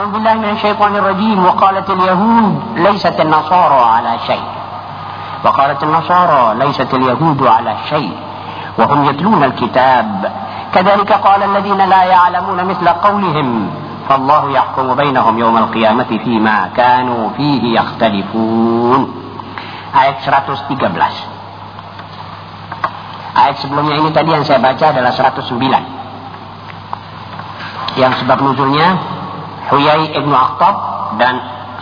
أعوذ بالله من الشيطان الرجيم. وقالت اليهود ليست النصارى على شيء. وقالت النصارى ليست اليهود على شيء. وهم يتلون الكتاب. كذلك قال الذين لا يعلمون مثل قولهم. فالله يحكم بينهم يوم القيامة فيما كانوا فيه يختلفون. ayat 113 ayat sebelumnya ini tadi yang saya baca adalah 109 yang sebab nuzulnya Huyai ibnu Akhtab dan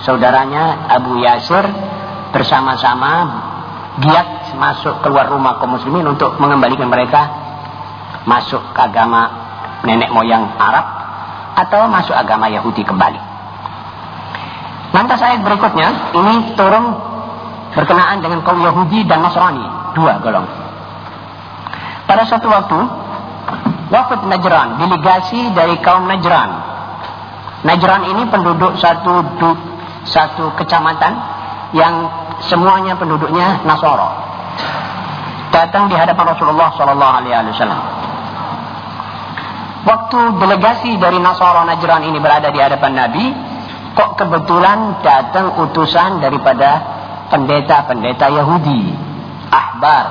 saudaranya Abu Yasir bersama-sama giat masuk keluar rumah kaum muslimin untuk mengembalikan mereka masuk ke agama nenek moyang Arab atau masuk agama Yahudi kembali. Lantas ayat berikutnya ini turun berkenaan dengan kaum Yahudi dan Nasrani, dua golongan. Pada suatu waktu, wafat Najran, delegasi dari kaum Najran. Najran ini penduduk satu satu kecamatan yang semuanya penduduknya Nasoro. Datang di hadapan Rasulullah Sallallahu Alaihi Wasallam. Waktu delegasi dari Nasoro Najran ini berada di hadapan Nabi, kok kebetulan datang utusan daripada pendeta-pendeta Yahudi, ahbar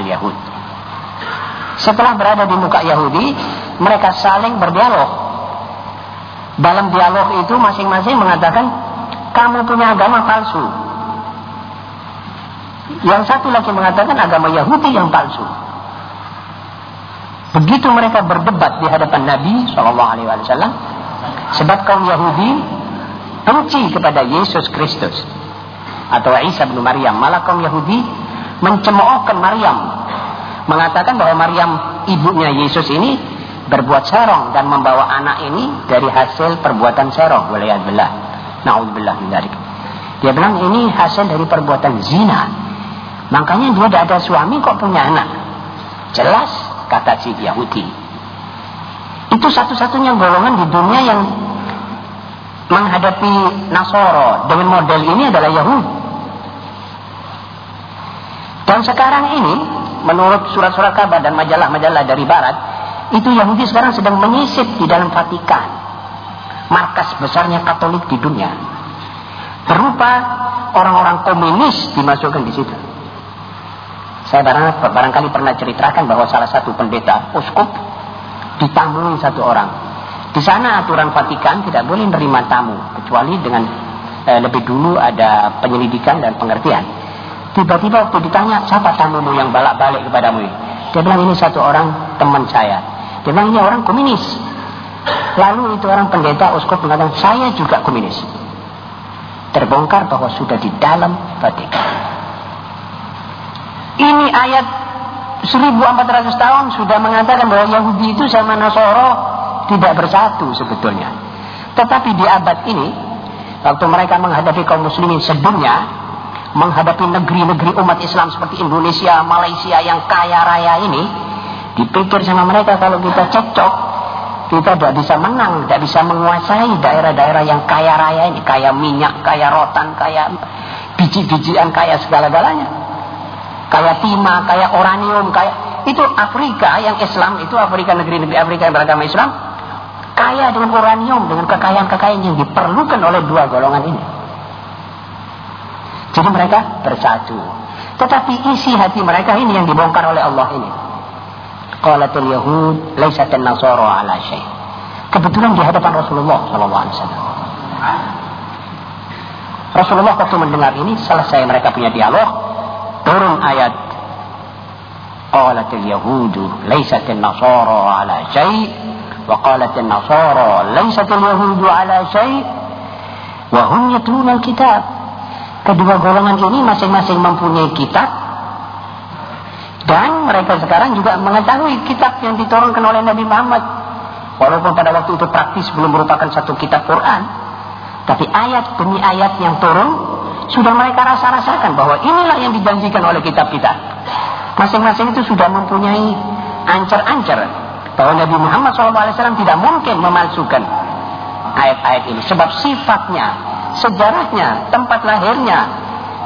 al-Yahud. Setelah berada di muka Yahudi, mereka saling berdialog. Dalam dialog itu masing-masing mengatakan, kamu punya agama palsu. Yang satu lagi mengatakan agama Yahudi yang palsu. Begitu mereka berdebat di hadapan Nabi Shallallahu Alaihi Wasallam, sebab kaum Yahudi benci kepada Yesus Kristus atau Isa bin Maryam. Malah kaum Yahudi mencemoohkan Maryam, mengatakan bahwa Maryam ibunya Yesus ini berbuat serong dan membawa anak ini dari hasil perbuatan serong. Waliyadillah. Naudzubillah min Dia bilang ini hasil dari perbuatan zina. Makanya dia tidak ada suami kok punya anak. Jelas kata si Yahudi. Itu satu-satunya golongan di dunia yang menghadapi Nasoro dengan model ini adalah Yahudi. Dan sekarang ini, menurut surat-surat kabar dan majalah-majalah dari Barat, itu Yahudi sekarang sedang menyisip di dalam Vatikan. Markas besarnya Katolik di dunia. Berupa orang-orang komunis dimasukkan di situ. Saya barang, barangkali pernah ceritakan bahwa salah satu pendeta uskup ditamui satu orang. Di sana aturan Vatikan tidak boleh menerima tamu kecuali dengan eh, lebih dulu ada penyelidikan dan pengertian. Tiba-tiba waktu ditanya siapa tamumu yang balak-balik kepadamu? Dia bilang ini satu orang teman saya. Ini orang komunis. Lalu itu orang pendeta uskup mengatakan saya juga komunis. Terbongkar bahwa sudah di dalam Vatikan. Ini ayat 1400 tahun sudah mengatakan bahwa Yahudi itu sama Nasoro tidak bersatu sebetulnya. Tetapi di abad ini, waktu mereka menghadapi kaum muslimin sebelumnya, menghadapi negeri-negeri umat Islam seperti Indonesia, Malaysia yang kaya raya ini, dipikir sama mereka kalau kita cekcok, kita tidak bisa menang, tidak bisa menguasai daerah-daerah yang kaya raya ini, kaya minyak, kaya rotan, kaya biji-bijian, kaya segala-galanya kayak timah, kayak uranium, kayak itu Afrika yang Islam itu Afrika negeri-negeri Afrika yang beragama Islam kaya dengan uranium, dengan kekayaan-kekayaan yang diperlukan oleh dua golongan ini. Jadi mereka bersatu. Tetapi isi hati mereka ini yang dibongkar oleh Allah ini. Qalatul Yahud laisatin nasara ala syai. Kebetulan di hadapan Rasulullah sallallahu alaihi wasallam. Rasulullah waktu mendengar ini selesai mereka punya dialog, turun ayat qalatil yahudu laisatil nasara ala syai wa qalatil nasara laisatil yahudu ala syai wa hum yatluna kitab kedua golongan ini masing-masing mempunyai kitab dan mereka sekarang juga mengetahui kitab yang diturunkan oleh Nabi Muhammad walaupun pada waktu itu praktis belum merupakan satu kitab Quran tapi ayat demi ayat yang turun sudah mereka rasa-rasakan bahwa inilah yang dijanjikan oleh kitab kita. Masing-masing itu sudah mempunyai ancar-ancar bahwa Nabi Muhammad SAW tidak mungkin memalsukan ayat-ayat ini. Sebab sifatnya, sejarahnya, tempat lahirnya,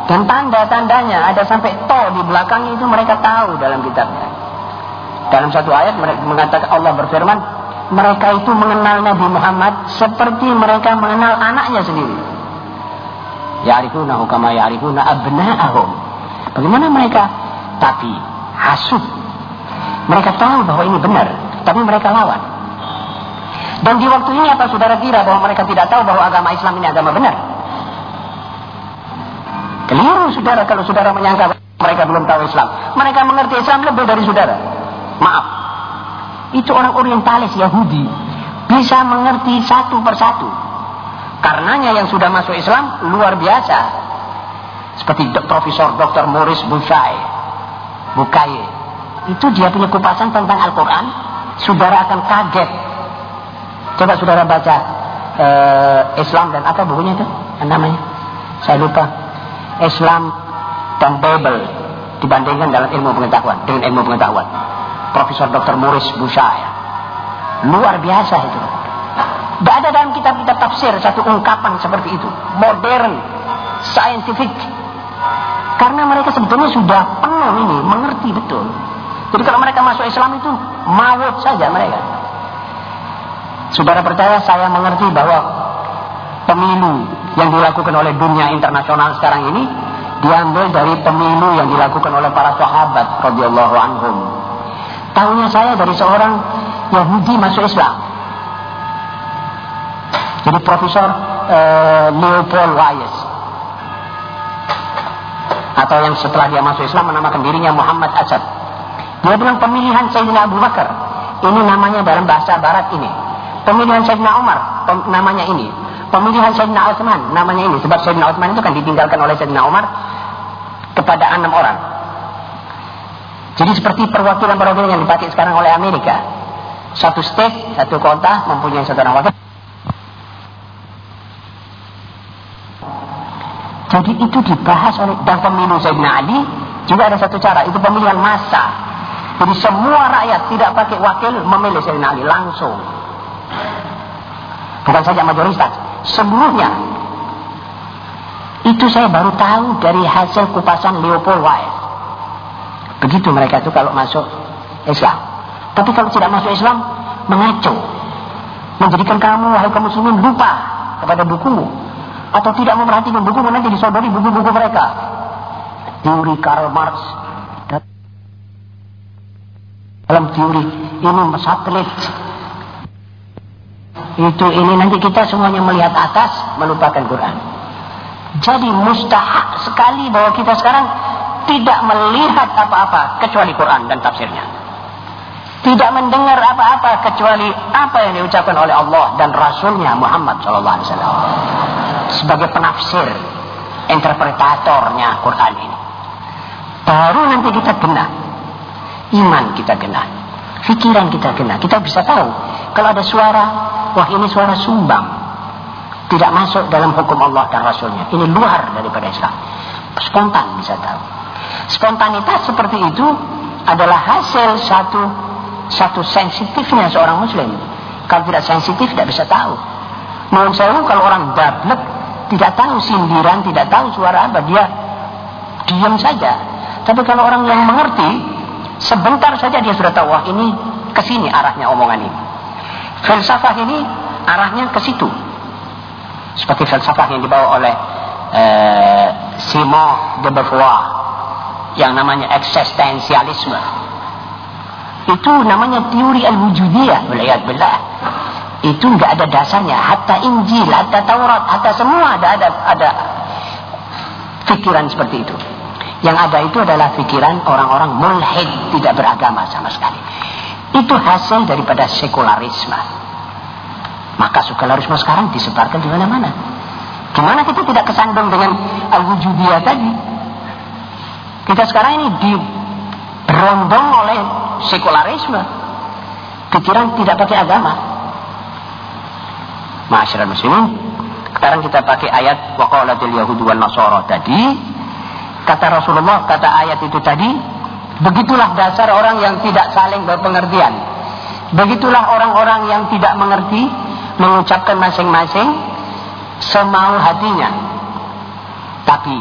dan tanda-tandanya ada sampai to di belakangnya itu mereka tahu dalam kitabnya. Dalam satu ayat mereka mengatakan Allah berfirman, mereka itu mengenal Nabi Muhammad seperti mereka mengenal anaknya sendiri. Ya'rifunahu kama ya'rifuna abna'ahum. Bagaimana mereka? Tapi hasud. Mereka tahu bahwa ini benar, tapi mereka lawan. Dan di waktu ini apa saudara kira bahwa mereka tidak tahu bahwa agama Islam ini agama benar? Keliru saudara kalau saudara menyangka mereka belum tahu Islam. Mereka mengerti Islam lebih dari saudara. Maaf. Itu orang orientalis Yahudi. Bisa mengerti satu persatu. Karenanya yang sudah masuk Islam luar biasa. Seperti Profesor Dr. Morris Bukai. Bukai. Itu dia punya kupasan tentang Al-Quran. Saudara akan kaget. Coba saudara baca uh, Islam dan apa bukunya itu? Namanya? Saya lupa. Islam dan Bible dibandingkan dalam ilmu pengetahuan dengan ilmu pengetahuan. Profesor Dr. Morris Bushaya. Luar biasa itu. Tidak ada dalam kitab-kitab tafsir satu ungkapan seperti itu. Modern, scientific. Karena mereka sebetulnya sudah penuh ini, mengerti betul. Jadi kalau mereka masuk Islam itu, maut saja mereka. Saudara percaya saya mengerti bahwa pemilu yang dilakukan oleh dunia internasional sekarang ini diambil dari pemilu yang dilakukan oleh para sahabat radhiyallahu anhum. Tahunya saya dari seorang Yahudi masuk Islam. Jadi Profesor uh, Leopold Weiss atau yang setelah dia masuk Islam menamakan dirinya Muhammad Asad. Dia bilang pemilihan Sayyidina Abu Bakar ini namanya dalam bahasa Barat ini. Pemilihan Sayyidina Umar namanya ini. Pemilihan Sayyidina Utsman namanya ini sebab Sayyidina Utsman itu kan ditinggalkan oleh Sayyidina Umar kepada enam orang. Jadi seperti perwakilan-perwakilan yang dipakai sekarang oleh Amerika. Satu state, satu kota mempunyai satu orang wakil. Jadi itu dibahas oleh dan pemilu Sayyidina Ali juga ada satu cara, itu pemilihan massa. Jadi semua rakyat tidak pakai wakil memilih Sayyidina Ali langsung. Bukan saja mayoritas, seluruhnya itu saya baru tahu dari hasil kupasan Leopold Weiss. Begitu mereka itu kalau masuk Islam. Tapi kalau tidak masuk Islam, mengacu. Menjadikan kamu, wahai kaum muslimin, lupa kepada bukumu. Atau tidak memperhatikan bukumu, nanti disodori buku-buku mereka. Teori Karl Marx. Dalam teori ini satelit. Itu ini nanti kita semuanya melihat atas, melupakan Quran. Jadi mustahak sekali bahwa kita sekarang tidak melihat apa-apa kecuali Quran dan tafsirnya. Tidak mendengar apa-apa kecuali apa yang diucapkan oleh Allah dan Rasulnya Muhammad SAW sebagai penafsir, interpretatornya Quran ini. Baru nanti kita kena, iman kita kena, pikiran kita kena. Kita bisa tahu kalau ada suara, wah ini suara sumbang, tidak masuk dalam hukum Allah dan Rasulnya. Ini luar daripada Islam. Spontan bisa tahu. Spontanitas seperti itu adalah hasil satu satu sensitifnya seorang muslim. Kalau tidak sensitif tidak bisa tahu. Menurut saya kalau orang dablek tidak tahu sindiran, tidak tahu suara apa, dia diam saja. Tapi kalau orang yang mengerti, sebentar saja dia sudah tahu, wah ini ke sini arahnya omongan ini. Filsafah ini arahnya ke situ. Seperti filsafah yang dibawa oleh uh, Simon de Beauvoir yang namanya eksistensialisme. Itu namanya teori al-wujudiyah billah. Itu nggak ada dasarnya. Hatta Injil hatta Taurat hatta semua ada ada ada pikiran seperti itu. Yang ada itu adalah pikiran orang-orang mulhid tidak beragama sama sekali itu hasil daripada sekularisme maka sekularisme sekarang disebarkan di mana-mana. Gimana kita tidak kesandung dengan al-wujudiyah tadi? Kita sekarang ini diberondong oleh sekularisme. Pikiran tidak pakai agama. Masyarakat muslimin, sekarang kita pakai ayat waqalatil yahudu wan nasara tadi. Kata Rasulullah, kata ayat itu tadi, begitulah dasar orang yang tidak saling berpengertian. Begitulah orang-orang yang tidak mengerti mengucapkan masing-masing semau hatinya. Tapi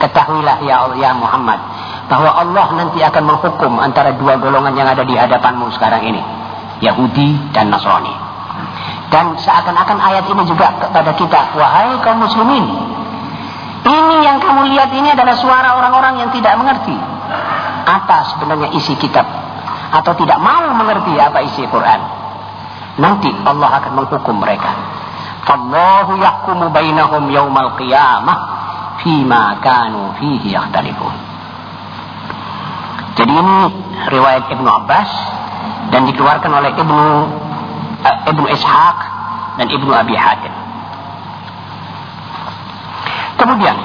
ketahuilah ya Allah ya Muhammad bahwa Allah nanti akan menghukum antara dua golongan yang ada di hadapanmu sekarang ini. Yahudi dan Nasrani. Dan seakan-akan ayat ini juga kepada kita, wahai kaum muslimin, ini yang kamu lihat ini adalah suara orang-orang yang tidak mengerti apa sebenarnya isi kitab atau tidak mau mengerti apa isi Quran. Nanti Allah akan menghukum mereka. Allahu yahkumu bainahum yaumal qiyamah fima kanu fihi yakhtalifun. Jadi ini riwayat Ibnu Abbas dan dikeluarkan oleh Ibnu uh, Ibnu Ishaq dan Ibnu Abi Hatim. Kemudian